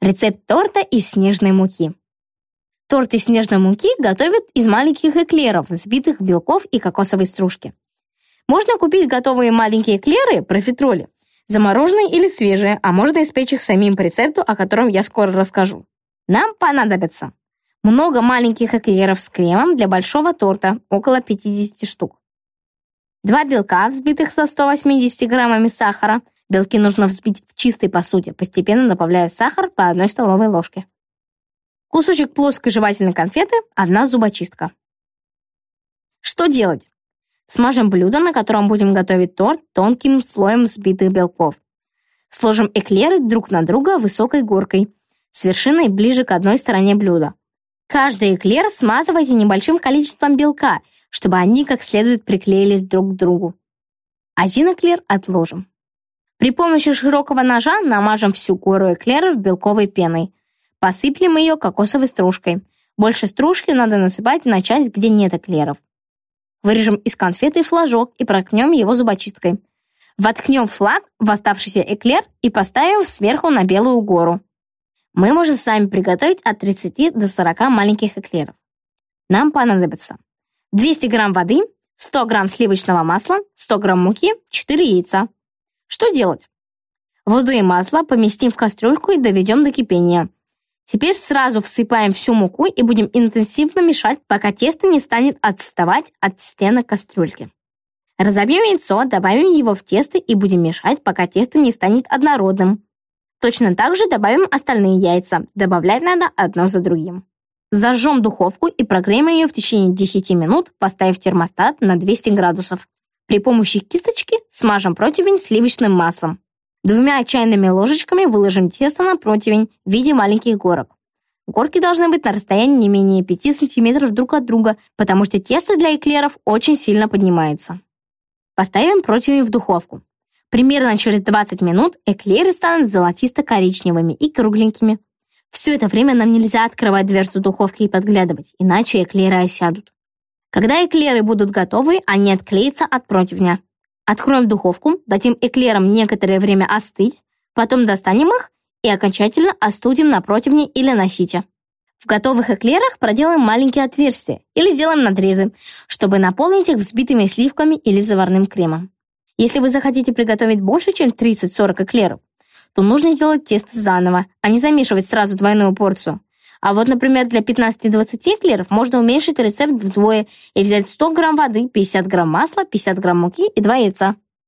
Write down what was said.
Рецепт торта из снежной муки. Торт из снежной муки готовят из маленьких эклеров, взбитых белков и кокосовой стружки. Можно купить готовые маленькие эклеры, профитроли, замороженные или свежие, а можно испечь их самим по рецепту, о котором я скоро расскажу. Нам понадобится много маленьких эклеров с кремом для большого торта, около 50 штук. Два белка, взбитых со 180 граммами сахара. Белки нужно взбить в чистой посуде, постепенно добавляя сахар по одной столовой ложке. Кусочек плоской жевательной конфеты, одна зубочистка. Что делать? Смажем блюдо, на котором будем готовить торт, тонким слоем взбитых белков. Сложим эклеры друг на друга высокой горкой, с вершиной ближе к одной стороне блюда. Каждый эклер смазывайте небольшим количеством белка – чтобы они как следует приклеились друг к другу. Один эклер отложим. При помощи широкого ножа намажем всю гору эклеров белковой пеной. Посыплем ее кокосовой стружкой. Больше стружки надо насыпать на часть, где нет эклеров. Вырежем из конфеты флажок и проткнем его зубочисткой. Воткнем флаг в оставшийся эклер и поставим сверху на белую гору. Мы можем сами приготовить от 30 до 40 маленьких эклеров. Нам понадобится 200 грамм воды, 100 грамм сливочного масла, 100 грамм муки, 4 яйца. Что делать? Воду и масло поместим в кастрюльку и доведем до кипения. Теперь сразу всыпаем всю муку и будем интенсивно мешать, пока тесто не станет отставать от стенок кастрюльки. Разобьем яйцо, добавим его в тесто и будем мешать, пока тесто не станет однородным. Точно так же добавим остальные яйца. Добавлять надо одно за другим. Зажжем духовку и прогреем ее в течение 10 минут, поставив термостат на 200 градусов. При помощи кисточки смажем противень сливочным маслом. Двумя чайными ложечками выложим тесто на противень в виде маленьких горок. Горки должны быть на расстоянии не менее 5 см друг от друга, потому что тесто для эклеров очень сильно поднимается. Поставим противень в духовку. Примерно через 20 минут эклеры станут золотисто-коричневыми и кругленькими. Все это время нам нельзя открывать дверцу духовки и подглядывать, иначе эклеры осядут. Когда эклеры будут готовы, они отклеятся от противня. Откроем духовку, дадим эклерам некоторое время остыть, потом достанем их и окончательно остудим на противне или на сите. В готовых эклерах проделаем маленькие отверстия или сделаем надрезы, чтобы наполнить их взбитыми сливками или заварным кремом. Если вы захотите приготовить больше, чем 30-40 эклеров, то нужно делать тесто заново, а не замешивать сразу двойную порцию. А вот, например, для 15-20 эклеров можно уменьшить рецепт вдвое и взять 100 грамм воды, 50 грамм масла, 50 грамм муки и 2 яйца.